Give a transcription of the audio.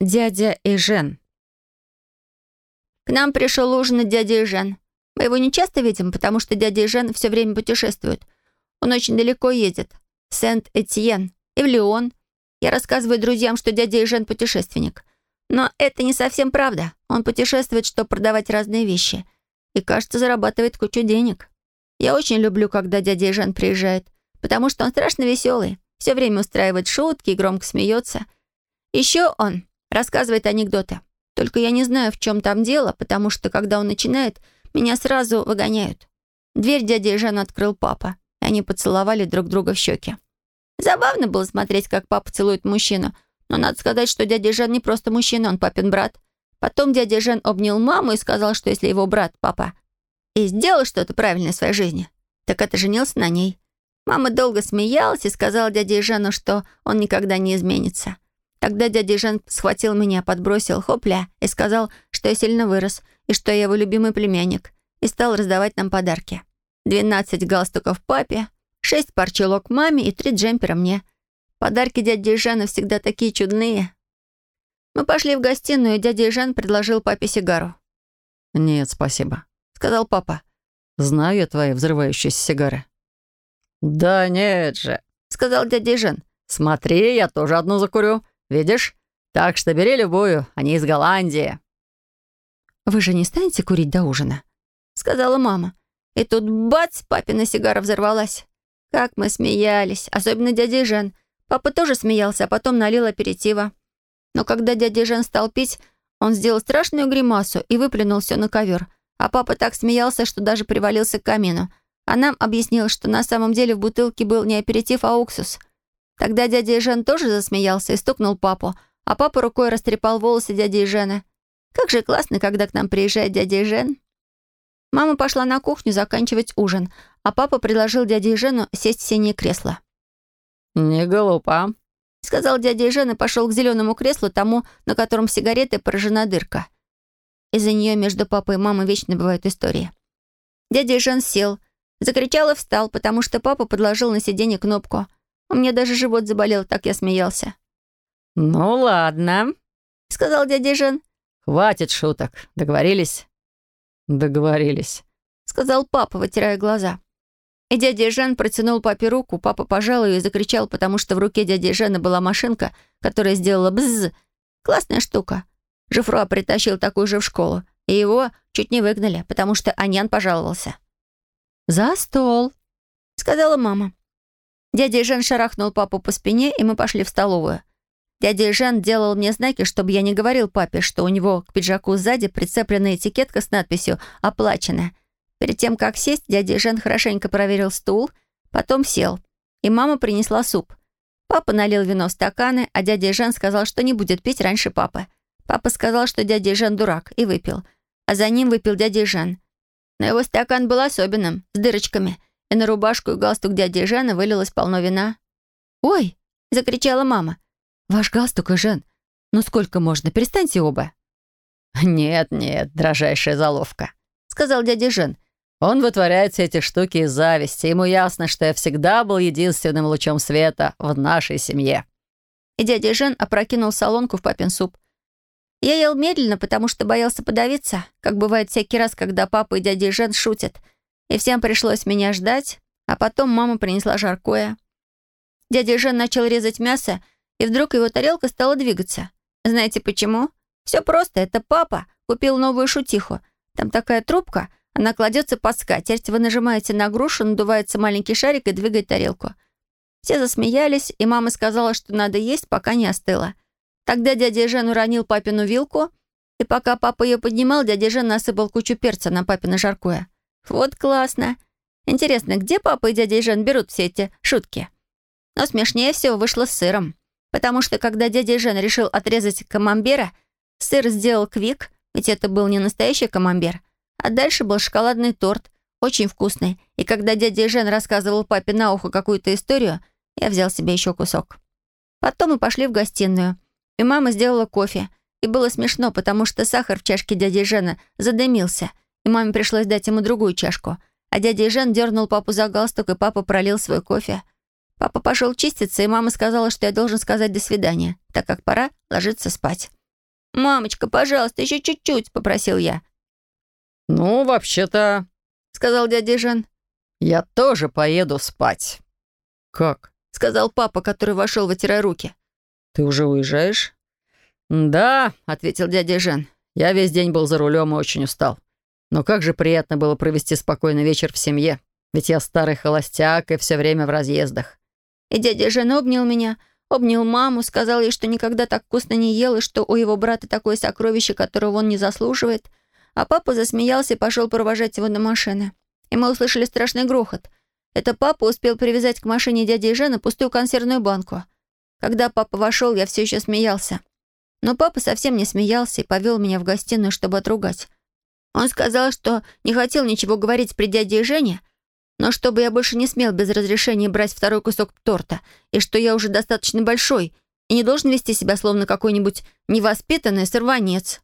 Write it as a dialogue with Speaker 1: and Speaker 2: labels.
Speaker 1: Дядя и Жен.
Speaker 2: К нам пришел ужинать дядя и Жен. Мы его не часто видим, потому что дядя и Жен все время путешествует. Он очень далеко едет. В Сент-Этьен и в Лион. Я рассказываю друзьям, что дядя и Жен путешественник. Но это не совсем правда. Он путешествует, чтобы продавать разные вещи. И, кажется, зарабатывает кучу денег. Я очень люблю, когда дядя Жан приезжает, потому что он страшно веселый, все время устраивает шутки и громко смеется. Еще он рассказывает анекдоты. Только я не знаю, в чем там дело, потому что, когда он начинает, меня сразу выгоняют. Дверь дяди Жан открыл папа, и они поцеловали друг друга в щеки. Забавно было смотреть, как папа целует мужчину, но надо сказать, что дядя Жан не просто мужчина, он папин брат. Потом дядя Жан обнял маму и сказал, что если его брат, папа, и сделал что-то правильное в своей жизни, так это женился на ней. Мама долго смеялась и сказала дяде Жану, что он никогда не изменится. Тогда дядя Жан схватил меня, подбросил хопля и сказал, что я сильно вырос и что я его любимый племянник, и стал раздавать нам подарки. Двенадцать галстуков папе, шесть пар чулок маме и три джемпера мне. Подарки дяди Жана всегда такие чудные. Мы пошли в гостиную, и дядя Жан предложил папе сигару.
Speaker 3: «Нет, спасибо», —
Speaker 2: сказал папа.
Speaker 3: «Знаю я твои взрывающиеся сигары». «Да нет же», — сказал дядя Жан. «Смотри, я тоже одну закурю. Видишь? Так что бери любую, они из Голландии».
Speaker 2: «Вы же не станете курить до ужина?» — сказала мама. И тут бац, папина сигара взорвалась. Как мы смеялись, особенно дядя Жан. Папа тоже смеялся, а потом налил аперитива. Но когда дядя Жан стал пить, он сделал страшную гримасу и выплюнул все на ковер. А папа так смеялся, что даже привалился к камину. А нам объяснил, что на самом деле в бутылке был не аперитив, а уксус. Тогда дядя Жен тоже засмеялся и стукнул папу, а папа рукой растрепал волосы дяди Жена. Как же классно, когда к нам приезжает дядя Жен. Мама пошла на кухню заканчивать ужин, а папа предложил дяде Жену сесть в синее кресло.
Speaker 3: «Не глупо», —
Speaker 2: сказал дядя Жен и пошел к зеленому креслу, тому, на котором сигареты поражена дырка. Из-за нее между папой и мамой вечно бывают истории. Дядя Жан сел, закричал и встал, потому что папа подложил на сиденье кнопку. У меня даже живот заболел, так я смеялся.
Speaker 3: «Ну ладно», —
Speaker 2: сказал дядя Жан.
Speaker 3: «Хватит шуток. Договорились?» «Договорились», —
Speaker 2: сказал папа, вытирая глаза. И дядя Жан протянул папе руку, папа пожал ее и закричал, потому что в руке дяди Жана была машинка, которая сделала бзз. Классная штука. Жифруа притащил такую же в школу, и его чуть не выгнали, потому что Анян пожаловался.
Speaker 1: «За стол», —
Speaker 2: сказала мама. Дядя Жан шарахнул папу по спине, и мы пошли в столовую. Дядя Жан делал мне знаки, чтобы я не говорил папе, что у него к пиджаку сзади прицеплена этикетка с надписью «Оплачено». Перед тем, как сесть, дядя Жан хорошенько проверил стул, потом сел, и мама принесла суп. Папа налил вино в стаканы, а дядя Жан сказал, что не будет пить раньше папы. Папа сказал, что дядя Жан дурак, и выпил. А за ним выпил дядя Жан. Но его стакан был особенным, с дырочками, и на рубашку и галстук дяди Жана вылилось полно вина. «Ой!» — закричала мама.
Speaker 1: «Ваш галстук и Жан. Ну сколько можно? Перестаньте оба».
Speaker 3: «Нет, нет, дрожайшая заловка», — сказал дядя Жан. «Он вытворяет все эти штуки из зависти. Ему ясно, что я всегда был единственным лучом света в нашей семье».
Speaker 2: И дядя Жан опрокинул солонку в папин суп. Я ел медленно, потому что боялся подавиться, как бывает всякий раз, когда папа и дядя Жен шутят. И всем пришлось меня ждать, а потом мама принесла жаркое. Дядя Жен начал резать мясо, и вдруг его тарелка стала двигаться. Знаете почему? Все просто, это папа купил новую шутиху. Там такая трубка, она кладется под скатерть, вы нажимаете на грушу, надувается маленький шарик и двигает тарелку. Все засмеялись, и мама сказала, что надо есть, пока не остыло. Тогда дядя Жен уронил папину вилку, и пока папа ее поднимал, дядя Жен насыпал кучу перца на папино жаркое. Вот классно. Интересно, где папа и дядя Жен берут все эти шутки? Но смешнее всего вышло с сыром. Потому что, когда дядя Жен решил отрезать камамбера, сыр сделал квик, ведь это был не настоящий камамбер. А дальше был шоколадный торт, очень вкусный. И когда дядя Жен рассказывал папе на ухо какую-то историю, я взял себе еще кусок. Потом мы пошли в гостиную. И мама сделала кофе. И было смешно, потому что сахар в чашке дяди Жена задымился, и маме пришлось дать ему другую чашку. А дядя Жен дернул папу за галстук, и папа пролил свой кофе. Папа пошел чиститься, и мама сказала, что я должен сказать «до свидания», так как пора ложиться спать. «Мамочка, пожалуйста, еще чуть-чуть», — попросил я.
Speaker 3: «Ну, вообще-то...»
Speaker 2: — сказал дядя Жан.
Speaker 3: «Я тоже поеду спать». «Как?»
Speaker 2: — сказал папа, который вошел, вытирая руки.
Speaker 3: «Ты уже уезжаешь?» «Да», — ответил дядя Жан. «Я весь день был за рулем и очень устал. Но как же приятно было провести спокойный вечер в семье, ведь я старый холостяк и все время в разъездах».
Speaker 2: И дядя Жан обнял меня, — Обнял маму, сказал ей, что никогда так вкусно не ел, и что у его брата такое сокровище, которого он не заслуживает. А папа засмеялся и пошел провожать его до машины. И мы услышали страшный грохот. Это папа успел привязать к машине дяди Жена пустую консервную банку. Когда папа вошел, я все еще смеялся. Но папа совсем не смеялся и повел меня в гостиную, чтобы отругать. Он сказал, что не хотел ничего говорить при дяде и Жене, но чтобы я больше не смел без разрешения брать второй кусок торта, и что я уже достаточно большой и не должен вести себя словно какой-нибудь невоспитанный сорванец.